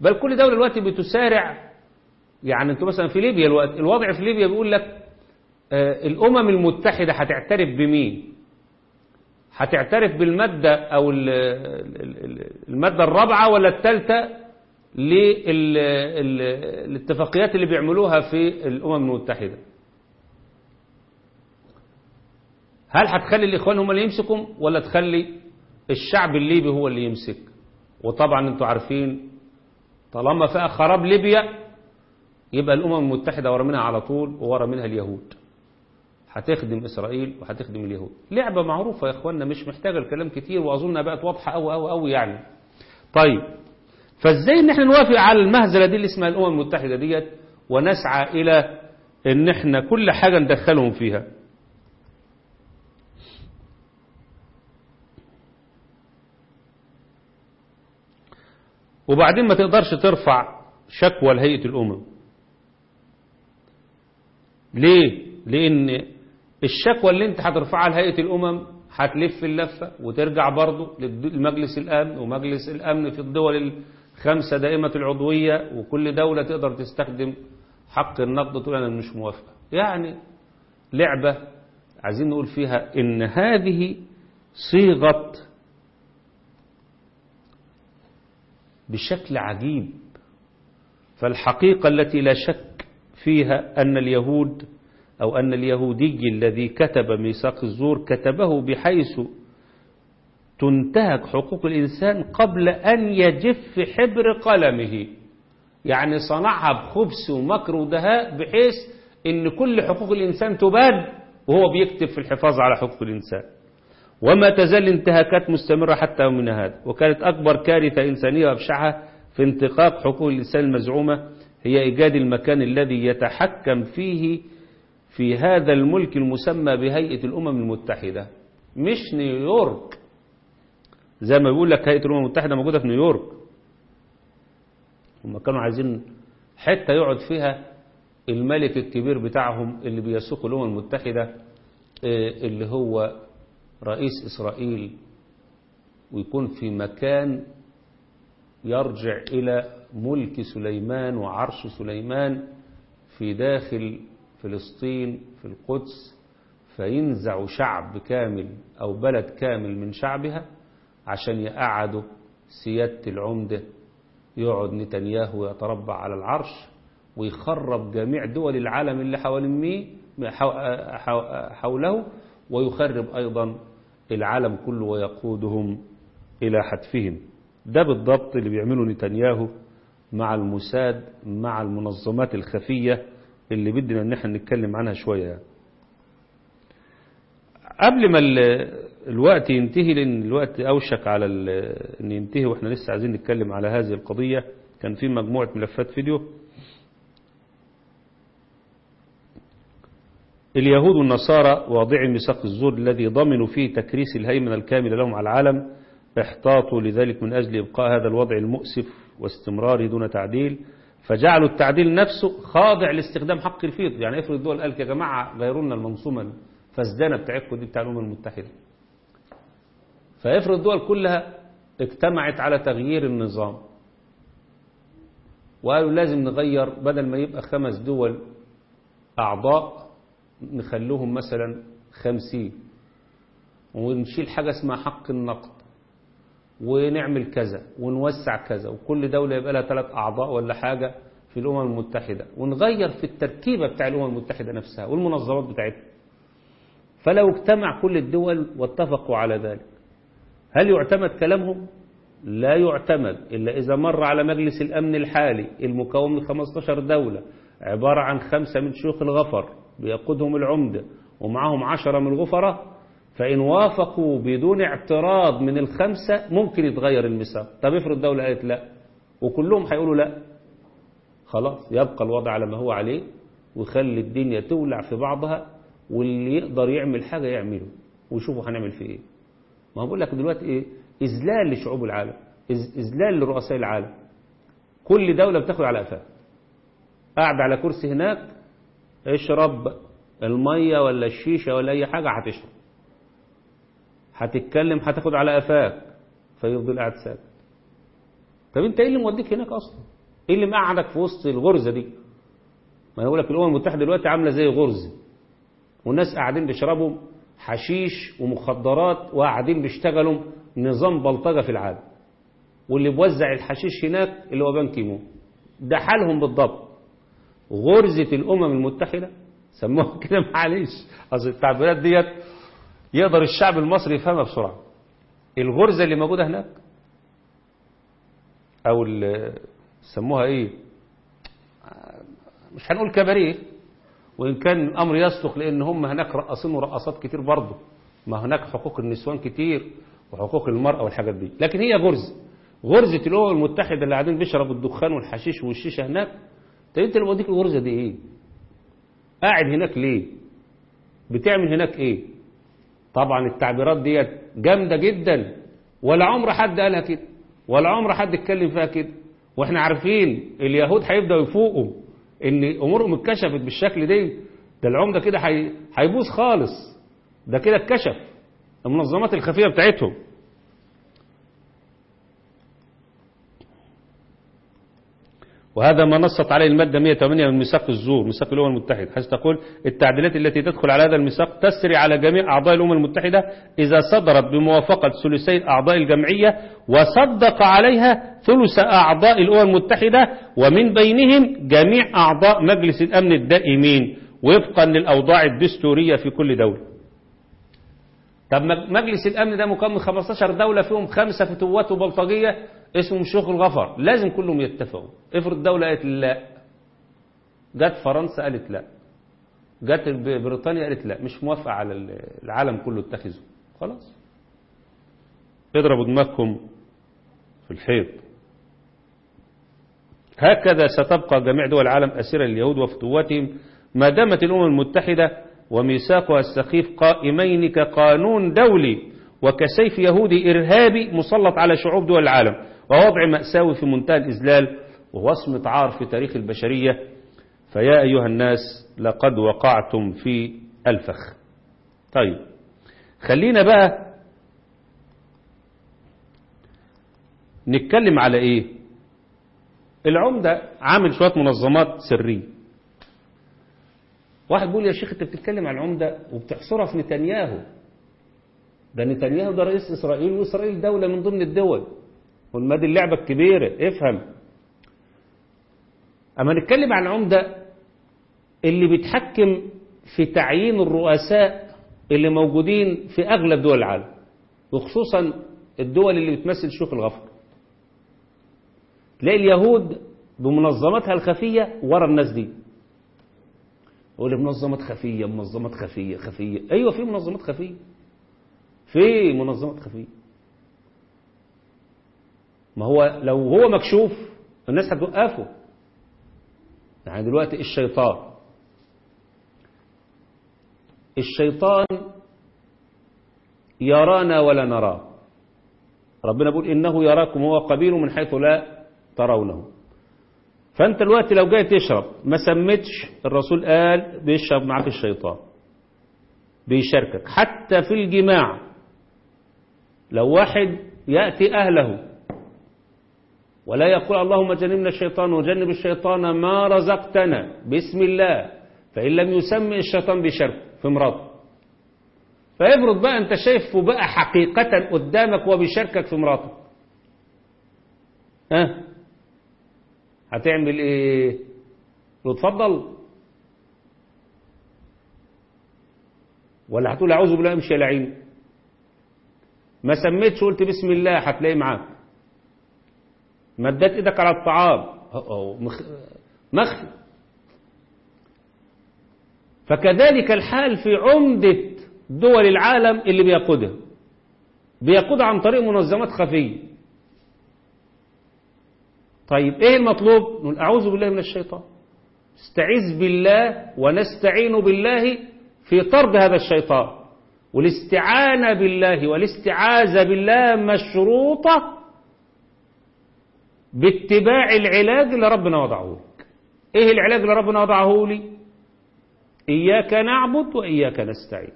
بل كل دولة دلوقتي بتسارع يعني أنتوا مثلا في ليبيا الوقت الوضع في ليبيا بيقول لك الأمم المتحدة هتعترف بمين؟ هتعترف بالمادة أو المادة الرابعة ولا الثالثة للاتفاقيات اللي بيعملوها في الأمم المتحدة. هل هتخلي الإخوان هم اللي يمسكوا ولا تخلي الشعب الليبي هو اللي يمسك؟ وطبعا أنتوا عارفين طالما فيها خراب ليبيا يبقى الأمم المتحدة ورا منها على طول وورا منها اليهود. هتخدم إسرائيل وهتخدم اليهود. لعبة معروفة يا إخواننا مش محتاجة الكلام كتير وأظنها بقت واضحة أوي أوي أوي يعني. طيب فإزاي إن إحنا نوافق على المهزلة دي اللي اسمها الأمم المتحدة ديت ونسعى إلى إن إحنا كل حاجة ندخلهم فيها؟ وبعدين ما تقدرش ترفع شكوى لهيئة الأمم ليه؟ لأن الشكوى اللي أنت هترفعها لهيئة الأمم هتلف اللفة وترجع برضه لمجلس الأمن ومجلس الأمن في الدول الخمسة دائمة العضوية وكل دولة تقدر تستخدم حق النقد تقول أنا مش موافقة يعني لعبة عايزين نقول فيها إن هذه صيغة بشكل عجيب. فالحقيقة التي لا شك فيها أن اليهود أو أن اليهودي الذي كتب ميثاق الزور كتبه بحيث تنتهك حقوق الإنسان قبل أن يجف حبر قلمه. يعني صنعها بخبث ومكر ودهاء بحيث أن كل حقوق الإنسان تباد وهو بيكتب في الحفاظ على حقوق الإنسان. وما تزال الانتهاكات مستمرة حتى يومنا هذا وكانت أكبر كارثة إنسانية وأبشعها في انتقاق حقوق الإنسان المزعومة هي إيجاد المكان الذي يتحكم فيه في هذا الملك المسمى بهيئة الأمم المتحدة. مش نيويورك. زي ما بيقول لك هيئة الأمم المتحدة موجودة في نيويورك. هم كانوا عايزين حتة يقعد فيها الملك الكبير بتاعهم اللي بيسوق الأمم المتحدة اللي هو رئيس إسرائيل ويكون في مكان يرجع إلى ملك سليمان وعرش سليمان في داخل فلسطين في القدس فينزع شعب كامل أو بلد كامل من شعبها عشان يقعدوا سيادة العمدة يقعد نتنياهو يتربع على العرش ويخرب جميع دول العالم اللي حوله ويخرب أيضا العالم كله ويقودهم إلى حتفهم ده بالضبط اللي بيعمله نتنياهو مع الموساد مع المنظمات الخفية اللي بدنا إن إحنا نتكلم عنها شوية. قبل ما الوقت ينتهي لأن الوقت أوشك على إن ينتهي وإحنا لسه عايزين نتكلم على هذه القضية كان في مجموعة ملفات فيديو اليهود والنصارى واضعي ميثاق الزور الذي ضمنوا فيه تكريس الهيمنة الكاملة لهم على العالم احتاطوا لذلك من أجل إبقاء هذا الوضع المؤسف واستمراره دون تعديل فجعلوا التعديل نفسه خاضع لاستخدام حق الفيض. يعني افرض الدول قالت يا جماعة غيروا لنا المنظومة الفسدانة بتاعتكم دي بتاع الأمم المتحدة. فافرض الدول كلها اجتمعت على تغيير النظام وقالوا لازم نغير بدل ما يبقى خمس دول أعضاء نخلوهم مثلا خمسين ونشيل حاجة اسمها حق النقد ونعمل كذا ونوسع كذا وكل دولة يبقى لها ثلاث أعضاء ولا حاجة في الأمم المتحدة ونغير في التركيبة بتاع الأمم المتحدة نفسها والمنظمات بتاعتها فلو اجتمع كل الدول واتفقوا على ذلك هل يعتمد كلامهم؟ لا يعتمد إلا إذا مر على مجلس الأمن الحالي المكون من 15 دولة عبارة عن خمسة من شيوخ الغفر بيقودهم العمدة ومعهم عشرة من الغفرة فإن وافقوا بدون اعتراض من الخمسة ممكن يتغير الميثاق طب افرض الدولة قالت لا وكلهم هيقولوا لا. خلاص يبقى الوضع على ما هو عليه ويخلي الدنيا تولع في بعضها واللي يقدر يعمل حاجة يعمله. ويشوفوا هنعمل فيه إيه. ما بقول لك دلوقتي إيه؟ إذلال لشعوب العالم إذلال لرؤساء العالم. كل دولة بتاخد على قفاها. قاعد على كرسي هناك اشرب المية ولا الشيشة ولا أي حاجة هتشرب. هتتكلم هتاخد على قفاك فيفضل قاعد ساكت. طب أنت إيه اللي موديك هناك أصلا؟ إيه اللي مقعدك في وسط الغرزة دي؟ ما يقول لك الأمم المتحدة دلوقتي عاملة زي غرزة. والناس قاعدين بيشربوا حشيش ومخدرات وقاعدين بيشتغلوا نظام بلطجة في العالم. واللي بيوزع الحشيش هناك اللي هو بان كيمون ده حالهم بالضبط. غرزة الأمم المتحدة سموها كده معلش أصل التعبيرات ديت يقدر الشعب المصري يفهمها بسرعة. الغرزة اللي موجودة هناك أو سموها إيه؟ مش هنقول كباريه وإن كان الأمر يصدق لأن هم هناك رقصين ورقصات كتير برضه. ما هناك حقوق النسوان كتير وحقوق المرأة والحاجات دي. لكن هي غرزة غرزة الأمم المتحدة اللي قاعدين بيشربوا الدخان والحشيش والشيشة هناك طب أنت اللي موديك الغرزة دي إيه؟ قاعد هناك ليه؟ بتعمل هناك إيه؟ طبعا التعبيرات ديت جامدة جدا. ولا عمر حد قالها كده. ولا عمر حد اتكلم فيها كده. وإحنا عارفين اليهود هيبدأوا يفوقوا إن أمورهم اتكشفت بالشكل ده ده العمدة كده هيبوظ خالص. ده كده اتكشف. المنظمات الخفية بتاعتهم. وهذا ما نصت عليه المادة 108 من ميثاق الزور ميثاق الأمم المتحدة حيث تقول التعديلات التي تدخل على هذا الميثاق تسري على جميع أعضاء الأمم المتحدة إذا صدرت بموافقة ثلثي الأعضاء الجمعية وصدق عليها ثلث أعضاء الأمم المتحدة ومن بينهم جميع أعضاء مجلس الأمن الدائمين وفقا للأوضاع الدستورية في كل دولة. طب مجلس الأمن ده مكون من 15 دولة فيهم خمسة فتوات وبلطجية اسمهم شيوخ الغفر. لازم كلهم يتفقوا. افرض الدولة قالت لا. جت فرنسا قالت لا. جت بريطانيا قالت لا. مش موافقة على العالم كله اتخذه. خلاص. اضربوا دماغكم في الحيط. هكذا ستبقى جميع دول العالم أسيرا لليهود وفتواتهم ما دامت الأمم المتحدة وميثاقها السخيف قائمين كقانون دولي وكسيف يهودي إرهابي مسلط على شعوب دول العالم. ووضع مأساوي في منتهى الإذلال ووصمة عار في تاريخ البشرية. فيا أيها الناس لقد وقعتم في الفخ. طيب خلينا بقى نتكلم على إيه؟ العمدة عامل شوية منظمات سرية. واحد بيقول يا شيخ أنت بتتكلم عن العمدة وبتحصرها في نتنياهو. ده نتنياهو ده رئيس إسرائيل وإسرائيل دولة من ضمن الدول. والمادي اللعبة الكبيرة. افهم. أما نتكلم عن العمدة اللي بيتحكم في تعيين الرؤساء اللي موجودين في أغلب دول العالم وخصوصا الدول اللي بتمثل شيوخ الغفر. تلاقي اليهود بمنظماتها الخفية ورا الناس دي. يقول منظمات خفية منظمات خفية خفية. أيوة في منظمات خفية. في منظمات خفية. ما هو لو هو مكشوف الناس هتوقفه. يعني دلوقتي الشيطان الشيطان يرانا ولا نراه. ربنا بيقول إنه يراكم هو قبيل من حيث لا ترونه. فأنت دلوقتي لو جاي تشرب ما سمتش الرسول قال بيشرب معاك الشيطان بيشاركك. حتى في الجماع لو واحد يأتي أهله ولا يقول اللهم جنبنا الشيطان وجنب الشيطان ما رزقتنا. بسم الله. فإن لم يسمي الشيطان بشرك في مراته فافرض بقى أنت شايفه بقى حقيقة قدامك وبيشاركك في مراته ها؟ هتعمل إيه؟ اتفضل. ولا هتقول أعوذ بالله امشي لعين ما سميتش قلت بسم الله هتلاقيه معاك. مدت إيدك على الطعام. مخفي فكذلك الحال في عمدة دول العالم اللي بيقودها. بيقودها عن طريق منظمات خفية. طيب إيه المطلوب؟ نقول أعوذ بالله من الشيطان. استعذ بالله ونستعين بالله في طرد هذا الشيطان. والاستعانة بالله والاستعاذة بالله مشروطة باتباع العلاج اللي ربنا وضعه لك. إيه العلاج اللي ربنا وضعه لي؟ إياك نعبد وإياك نستعين.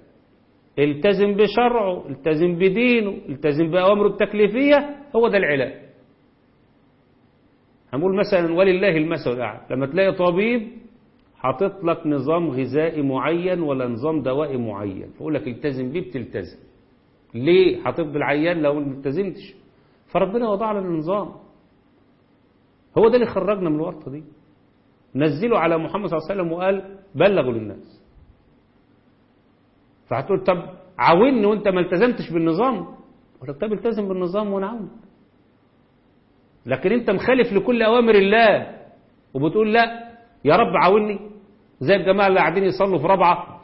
التزم بشرعه التزم بدينه التزم بأوامره التكليفية هو ده العلاج. هنقول مثلا ولله المثل الأعلى. لما تلاقي طبيب حاطط لك نظام غذائي معين ولا نظام دوائي معين فيقول لك التزم بيه بتلتزم. ليه؟ حاطط بالعيان لو ما التزمتش. فربنا وضع لنا النظام هو ده اللي خرجنا من الورطة دي. نزلوا على محمد صلى الله عليه وسلم وقال بلغوا للناس. فهتقول طب عاوني وانت ما التزمتش بالنظام؟ قلت طب التزم بالنظام وأنا عاونك. لكن انت مخالف لكل أوامر الله وبتقول لا يا رب عاوني زي الجماعة اللي قاعدين يصلوا في رابعة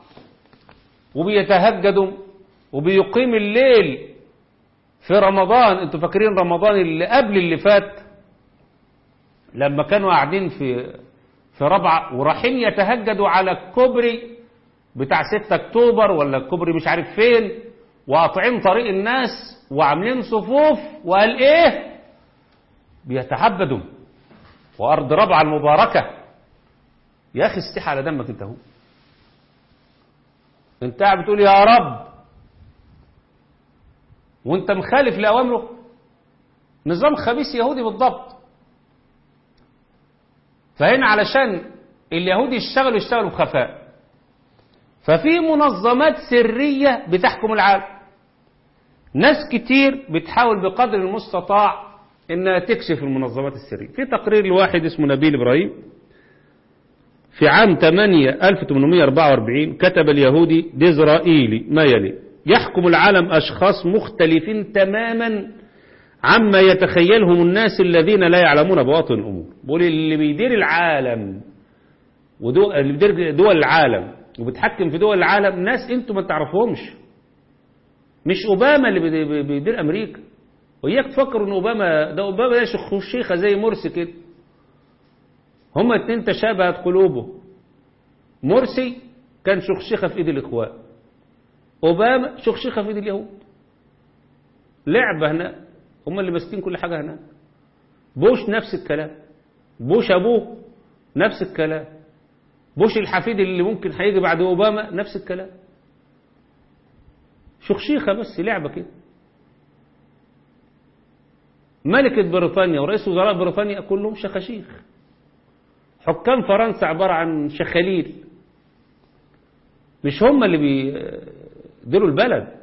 وبيتهجدوا وبيقيم الليل في رمضان. أنتوا فاكرين رمضان اللي قبل اللي فات؟ لما كانوا قاعدين في في رابعه ورايحين يتهجدوا على الكوبري بتاع 6 أكتوبر ولا الكوبري مش عارف فين وقاطعين طريق الناس وعاملين صفوف وقال إيه؟ بيتعبدوا وأرض ربعه المباركة. يا أخي استحى على دمك أنت اهو أنت قاعد بتقول يا رب. وأنت مخالف لأوامره. نظام خبيث يهودي بالضبط. فهنا علشان اليهود يشتغلوا يشتغلوا بخفاء. ففي منظمات سرية بتحكم العالم. ناس كتير بتحاول بقدر المستطاع إنها تكشف المنظمات السرية. في تقرير لواحد اسمه نبيل إبراهيم في عام 8 1844 كتب اليهودي ديزرائيلي ما يلي يحكم العالم أشخاص مختلفين تماما عما يتخيلهم الناس الذين لا يعلمون بواطن الأمور. بقول اللي بيدير العالم ودول اللي بيدير دول العالم وبتحكم في دول العالم ناس أنتوا ما تعرفوهمش مش أوباما اللي بيدير أمريكا. وإياك تفكروا إن أوباما ده أوباما ده شيخة زي مرسي كده. هما اتنين تشابهت قلوبه مرسي كان شخشخة في إيد الإخوان. أوباما شخشخة في إيد اليهود. لعبة هناك هما اللي ماسكين كل حاجة هناك. بوش نفس الكلام. بوش أبوه نفس الكلام. بوش الحفيد اللي ممكن هيجي بعد أوباما نفس الكلام. شخشيخة بس لعبة كده. ملكة بريطانيا ورئيس وزراء بريطانيا كلهم شخاشيخ حكام فرنسا عبارة عن شخاليل مش هم اللي بيديروا البلد.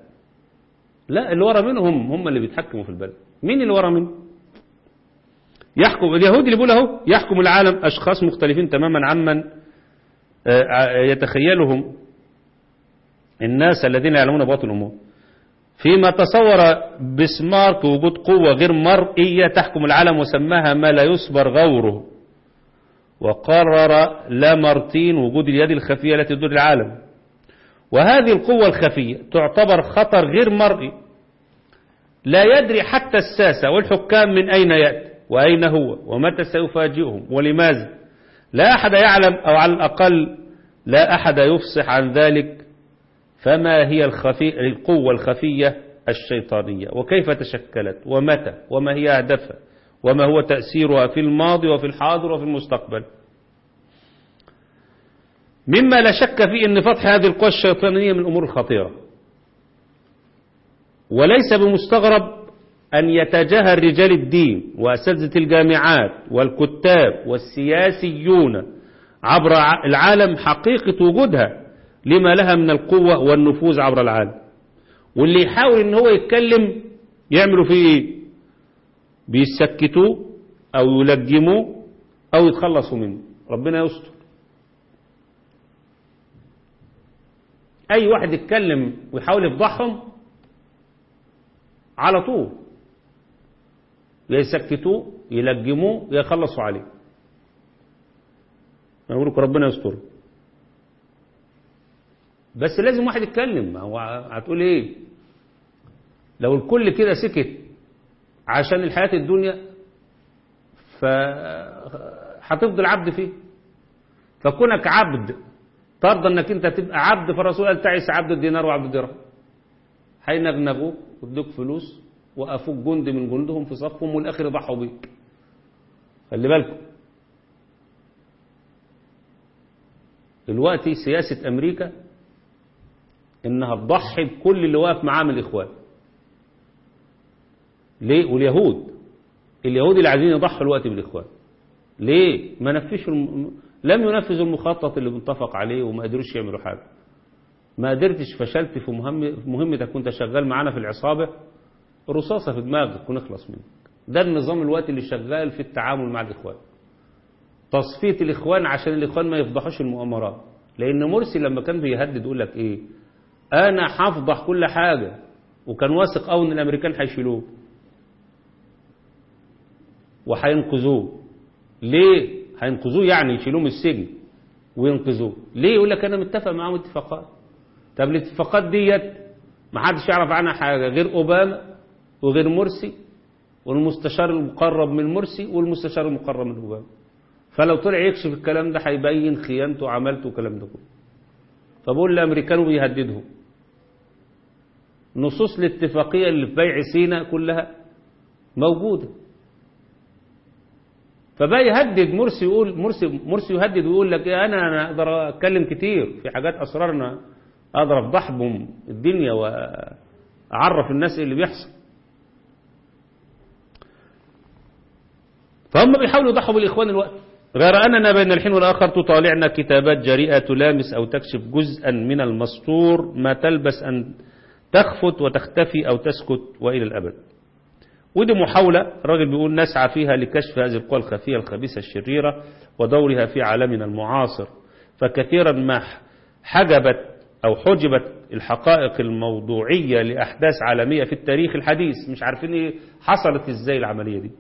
لا اللي ورا منهم هم اللي بيتحكموا في البلد. مين اللي ورا منه يحكم اليهود اللي بيقول اهو يحكم العالم أشخاص مختلفين تماما عمن يتخيلهم الناس الذين يعلمون باطن الأمور. فيما تصور بسمارك وجود قوة غير مرئية تحكم العالم وسماها ما لا يصبر غوره. وقرر لامارتين وجود اليد الخفية التي تدور العالم. وهذه القوة الخفية تعتبر خطر غير مرئي. لا يدري حتى الساسة والحكام من أين يأتي وأين هو ومتى سيفاجئهم ولماذا. لا أحد يعلم أو على الأقل لا أحد يفصح عن ذلك فما هي الخفي... القوة الخفية الشيطانية وكيف تشكلت ومتى وما هي أهدافها وما هو تأثيرها في الماضي وفي الحاضر وفي المستقبل. مما لا شك فيه أن فتح هذه القوى الشيطانية من الأمور الخطيرة وليس بمستغرب أن يتجاهل رجال الدين وأساتذة الجامعات والكتاب والسياسيون عبر العالم حقيقة وجودها لما لها من القوة والنفوذ عبر العالم. واللي يحاول إن هو يتكلم يعملوا فيه إيه؟ بيسكتوه أو يلجموه أو يتخلصوا منه. ربنا يستر. أي واحد يتكلم ويحاول يفضحهم على طول. يسكتوه يلجموه يخلصوا عليه. يقول لك ربنا يستر. بس لازم واحد يتكلم. هو هتقول إيه؟ لو الكل كده سكت عشان الحياة الدنيا فهتفضل عبد فيه. فكونك عبد ترضى إنك أنت تبقى عبد فالرسول قال تعيس عبد الدينار وعبد الدرهم. هينغنغوك. وادوك فلوس وقفوك جند من جندهم في صفهم والاخر يضحوا بيك. خلي بالكم. دلوقتي سياسة أمريكا إنها تضحي بكل اللي واقف معاه من الإخوان. ليه؟ واليهود. اليهود اللي عايزين يضحوا الوقت بالإخوان ليه؟ ما نفذش الم... لم ينفذوا المخطط اللي متفق عليه وما قدروش يعملوا حاجة. ما قدرتش فشلت في مهم... مهمتك كنت شغال معانا في العصابة. رصاصة في دماغك ونخلص منك ده النظام الوقت اللي شغال في التعامل مع الإخوان. تصفية الإخوان عشان الإخوان ما يفضحوش المؤامرات. لأن مرسي لما كان بيهدد يقول لك إيه؟ أنا هفضح كل حاجة وكان واثق قوي إن الأمريكان هيشيلوه وهينقذوه ليه؟ هينقذوه يعني يشيلوه من السجن وينقذوه ليه؟ يقول لك أنا متفق معاهم اتفاقات. طب الاتفاقات ديت ما حدش يعرف عنها حاجة غير أوباما وغير مرسي والمستشار المقرب من مرسي والمستشار المقرب من أوباما. فلو طلع يكشف الكلام ده هيبين خيانته وعملته والكلام ده كله. فبقول الامريكان بيهددهم. نصوص الاتفاقية اللي في بيع سينا كلها موجودة. فبقى يهدد مرسي يقول مرسي مرسي يهدد ويقول لك إيه أنا أنا أقدر أتكلم كتير في حاجات أسرارنا أقدر افضح بهم الدنيا وأعرف الناس إيه اللي بيحصل. فهم بيحاولوا يضحوا بالإخوان الوقت. غير أننا بين الحين والآخر تطالعنا كتابات جريئة تلامس أو تكشف جزءا من المسطور ما تلبس أن تخفت وتختفي أو تسكت وإلى الأبد. ودي محاولة. الراجل بيقول نسعى فيها لكشف هذه القوى الخفية الخبيثة الشريرة ودورها في عالمنا المعاصر. فكثيرا ما حجبت أو حجبت الحقائق الموضوعية لأحداث عالمية في التاريخ الحديث مش عارفين إيه حصلت إزاي العملية دي.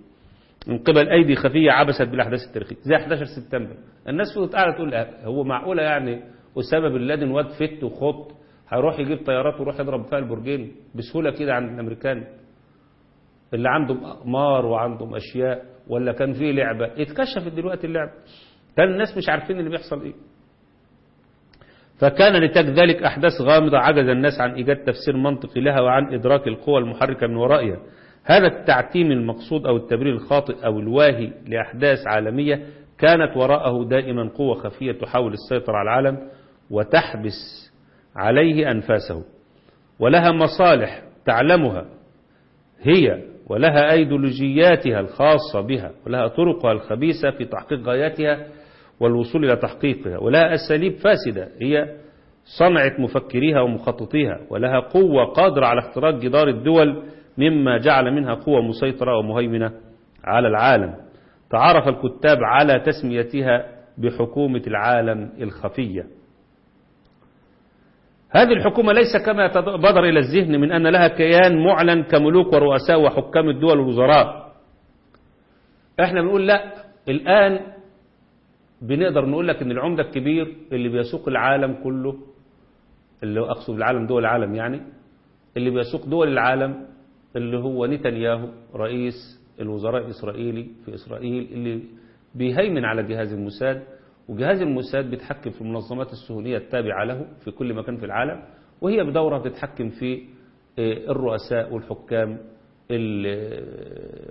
من قبل أيدي خفية عبست بالأحداث التاريخية زي 11 سبتمبر. الناس قاعدة تقول هو معقولة يعني أسامة بن لادن واد فت وخط هيروح يجيب طيارات ويروح يضرب فيها البرجين بسهولة كده عند الأمريكان؟ اللي عندهم أقمار وعندهم أشياء ولا كان فيه لعبة؟ اتكشفت دلوقتي اللعبة. كان الناس مش عارفين اللي بيحصل إيه. فكان نتاج ذلك أحداث غامضة عجز الناس عن إيجاد تفسير منطقي لها وعن إدراك القوى المحركة من ورائها. هذا التعتيم المقصود أو التبرير الخاطئ أو الواهي لأحداث عالمية كانت وراءه دائما قوة خفية تحاول السيطرة على العالم وتحبس عليه أنفاسه. ولها مصالح تعلمها هي ولها أيديولوجياتها الخاصة بها ولها طرقها الخبيثة في تحقيق غاياتها والوصول إلى تحقيقها ولها أساليب فاسدة هي صنعة مفكريها ومخططيها ولها قوة قادرة على اختراق جدار الدول مما جعل منها قوة مسيطرة ومهيمنة على العالم. تعرف الكتاب على تسميتها بحكومة العالم الخفية. هذه الحكومة ليس كما بدر إلى الذهن من أن لها كيان معلن كملوك ورؤساء وحكام الدول والوزراء. إحنا بنقول لا الآن بنقدر نقول لك إن العمدة الكبير اللي بيسوق العالم كله اللي أقصد العالم دول العالم يعني اللي بيسوق دول العالم اللي هو نتنياهو رئيس الوزراء الإسرائيلي في إسرائيل اللي بيهيمن على جهاز الموساد وجهاز الموساد بيتحكم في المنظمات السهولية التابعة له في كل مكان في العالم وهي بدورها بتتحكم في الرؤساء والحكام اللي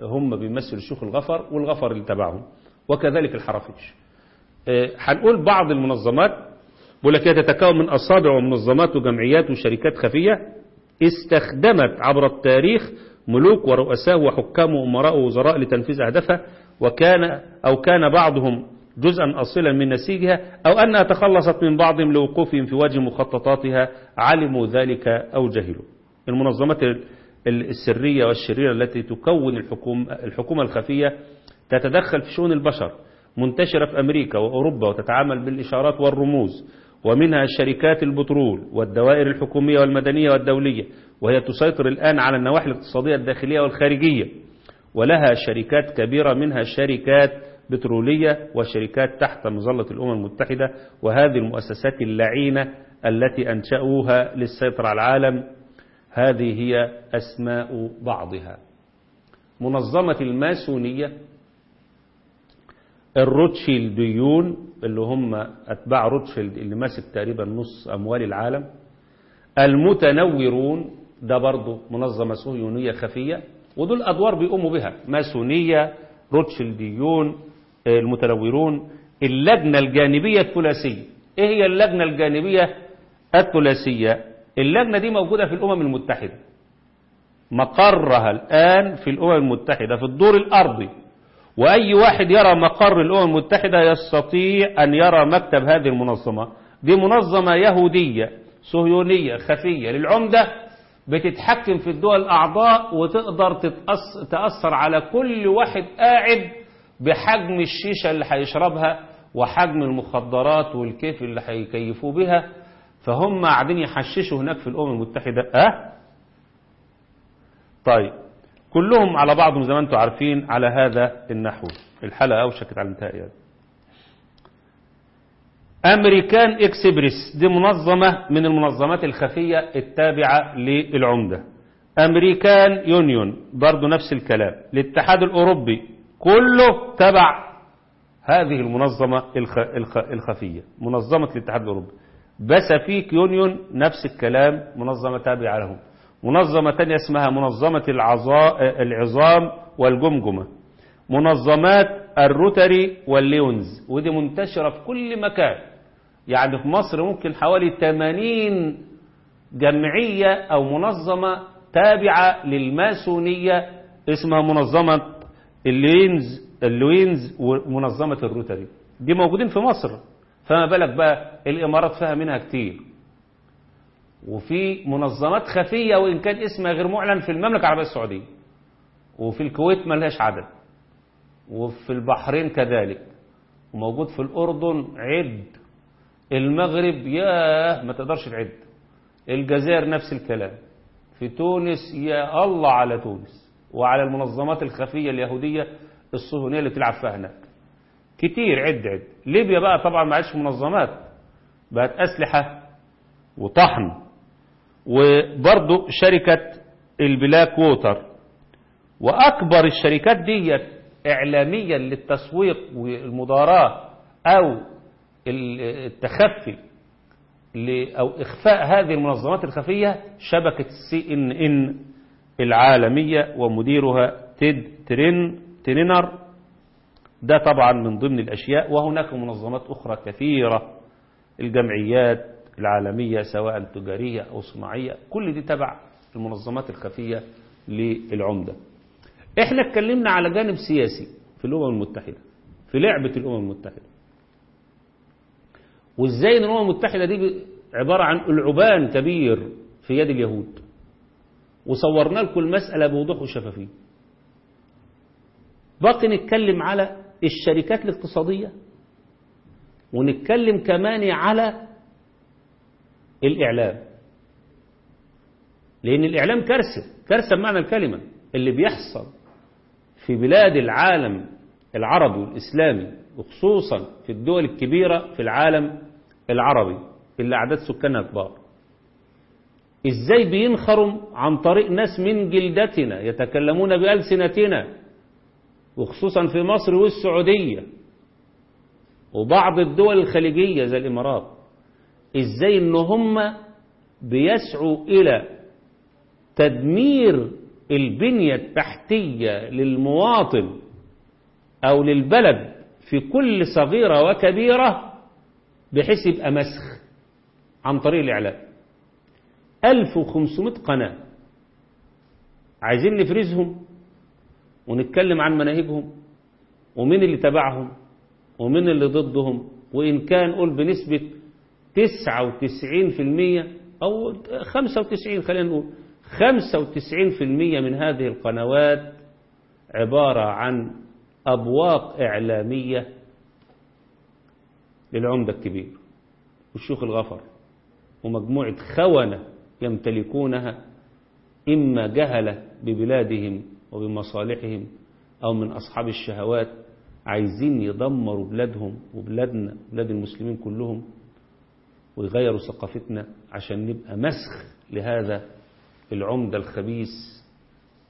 هم بيمثلوا شيوخ الغفر والغفر اللي تبعهم وكذلك الحرافيش هنقول بعض المنظمات بقول لك هي تتكون من أصابع ومنظمات وجمعيات وشركات خفية استخدمت عبر التاريخ ملوك ورؤساء وحكام وأمراء ووزراء لتنفيذ أهدافها وكان أو كان بعضهم جزءا أصيلا من نسيجها أو أنها تخلصت من بعضهم لوقوفهم في وجه مخططاتها علموا ذلك أو جهلوا. المنظمات السرية والشريرة التي تكون الحكومة الخفية تتدخل في شؤون البشر. منتشرة في أمريكا وأوروبا وتتعامل بالإشارات والرموز ومنها شركات البترول والدوائر الحكومية والمدنية والدولية وهي تسيطر الآن على النواحي الاقتصادية الداخلية والخارجية. ولها شركات كبيرة منها شركات بترولية وشركات تحت مظلة الأمم المتحدة وهذه المؤسسات اللعينة التي أنشأوها للسيطرة على العالم. هذه هي أسماء بعضها. منظمة الماسونية الروتشيلديون اللي هم أتباع روتشيلد اللي ماسك تقريبا نص أموال العالم. المتنورون ده برضه منظمة صهيونية خفية ودول أدوار بيقوموا بها. ماسونية روتشيلديون المتنورون اللجنة الجانبية الثلاثية. إيه هي اللجنة الجانبية الثلاثية؟ اللجنة دي موجودة في الأمم المتحدة. مقرها الآن في الأمم المتحدة في الدور الأرضي. وأي واحد يرى مقر الأمم المتحدة يستطيع أن يرى مكتب هذه المنظمة دي منظمة يهودية صهيونية خفية للعمدة بتتحكم في الدول الأعضاء وتقدر تأثر على كل واحد قاعد بحجم الشيشة اللي هيشربها وحجم المخدرات والكيف اللي هيكيفوه بها فهم قاعدين يحششوا هناك في الأمم المتحدة. أه؟ طيب. كلهم على بعضهم زي ما أنتم عارفين على هذا النحو. الحلقة أوشكت على الانتهاء يعني. أمريكان إكسبريس دي منظمة من المنظمات الخفية التابعة للعمدة. أمريكان يونيون برضو نفس الكلام. الاتحاد الأوروبي كله تبع هذه المنظمة الخ... الخ... الخفية منظمة الاتحاد الأوروبي. Pacific Union نفس الكلام منظمة تابعة لهم. منظمة تانية اسمها منظمة العظا... العظام والجمجمة. منظمات الروتري والليونز. ودي منتشرة في كل مكان. يعني في مصر ممكن حوالي 80 جمعية أو منظمة تابعة للماسونية اسمها منظمة الليونز الليونز ومنظمة الروتري. دي موجودين في مصر. فما بالك بقى الإمارات فيها منها كتير. وفي منظمات خفية وإن كان اسمها غير معلن في المملكة العربية السعودية. وفي الكويت ملهاش عدد. وفي البحرين كذلك. وموجود في الأردن عد. المغرب ياه ما تقدرش تعد. الجزائر نفس الكلام. في تونس يا الله على تونس. وعلى المنظمات الخفية اليهودية الصهيونية اللي تلعب فيها هناك. كتير عد عد. ليبيا بقى طبعا ما عادش منظمات. بقت أسلحة وطحن. وبرضه شركة البلاك ووتر. وأكبر الشركات ديت إعلاميا للتسويق والمضاربة أو التخفي أو إخفاء هذه المنظمات الخفية شبكة سي إن إن العالمية ومديرها تيد ترين ترينر. ده طبعا من ضمن الأشياء. وهناك منظمات أخرى كثيرة. الجمعيات العالمية سواء تجارية أو صناعية كل دي تبع المنظمات الخفية للعمدة. إحنا اتكلمنا على جانب سياسي في الأمم المتحدة في لعبة الأمم المتحدة. وإزاي إن الأمم المتحدة دي عبارة عن ألعبان كبير في يد اليهود؟ وصورنا لكم المسألة بوضوح وشفافية. باقي نتكلم على الشركات الاقتصادية ونتكلم كمان على الإعلام. لأن الإعلام كارثة كارثة بمعنى الكلمة اللي بيحصل في بلاد العالم العربي والإسلامي وخصوصا في الدول الكبيرة في العالم العربي اللي أعداد سكانها كبار. إزاي بينخرم عن طريق ناس من جلدتنا يتكلمون بألسنتنا؟ وخصوصا في مصر والسعودية وبعض الدول الخليجية زي الإمارات. إزاي إن هم بيسعوا إلى تدمير البنية التحتية للمواطن أو للبلد في كل صغيرة وكبيرة بحيث يبقى مسخ عن طريق الإعلام. 1500 قناة. عايزين نفرزهم ونتكلم عن مناهجهم ومين اللي تبعهم ومين اللي ضدهم وإن كان قول بنسبة 99% أو 95 خلينا نقول 95% من هذه القنوات عبارة عن أبواق إعلامية للعمدة الكبير. والشيوخ الغفر ومجموعة خونة يمتلكونها إما جهلة ببلادهم وبمصالحهم أو من أصحاب الشهوات عايزين يدمروا بلادهم وبلادنا بلاد المسلمين كلهم. ويغيروا ثقافتنا عشان نبقى مسخ لهذا العمدة الخبيث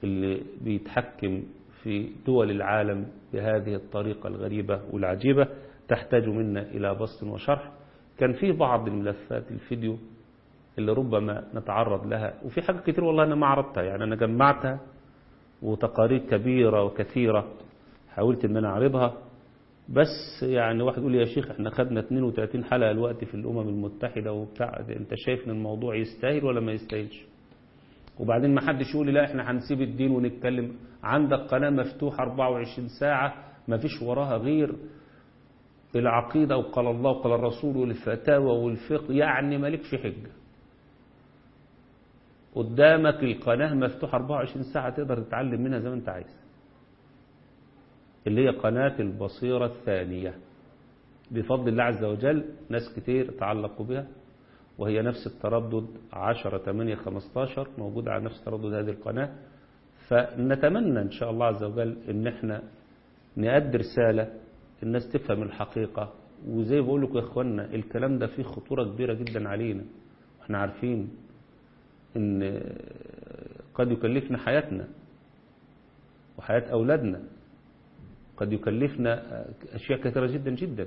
اللي بيتحكم في دول العالم بهذه الطريقة الغريبة والعجيبة تحتاج منا إلى بسط وشرح. كان في بعض الملفات الفيديو اللي ربما نتعرض لها وفي حاجات كتير والله أنا ما عرضتها يعني أنا جمعتها وتقارير كبيرة وكثيرة حاولت أن أنا أعرضها. بس يعني واحد يقول لي يا شيخ إحنا خدنا 32 حلقة الوقت في الأمم المتحدة وبتاع أنت شايف إن الموضوع يستاهل ولا ما يستاهلش؟ وبعدين ما حدش يقول لي لا إحنا هنسيب الدين ونتكلم. عندك قناة مفتوحة 24 ساعة ما فيش وراها غير العقيدة وقال الله وقال الرسول والفتاوى والفقه يعني مالكش حجة. قدامك القناة مفتوحة 24 ساعة تقدر تتعلم منها زي ما أنت عايز. اللي هي قناة البصيرة الثانية. بفضل الله عز وجل ناس كتير تعلقوا بها وهي نفس التردد 10 8 15 موجودة على نفس تردد هذه القناة. فنتمنى إن شاء الله عز وجل إن إحنا نأدي رسالة الناس تفهم الحقيقة. وزي بقول لكم يا إخوانا الكلام ده فيه خطورة كبيرة جدا علينا. إحنا عارفين إن قد يكلفنا حياتنا وحياة أولادنا. قد يكلفنا أشياء كثيرة جدا جدا.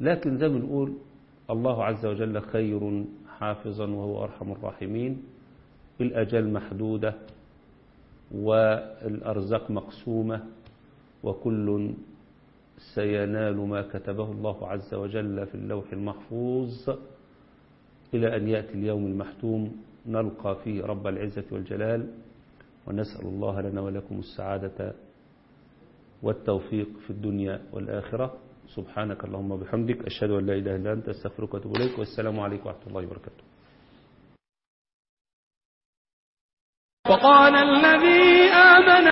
لكن زي ما نقول الله عز وجل خير حافظا وهو أرحم الراحمين. الأجل محدودة والأرزاق مقسومة وكل سينال ما كتبه الله عز وجل في اللوح المحفوظ. إلى أن يأتي اليوم المحتوم نلقى فيه رب العزة والجلال. ونسأل الله لنا ولكم السعادة والتوفيق في الدنيا والآخرة. سبحانك اللهم وبحمدك أشهد أن لا إله إلا أنت أستغفرك وأتوب إليك والسلام عليكم ورحمة الله وبركاته. وقال الذي آمن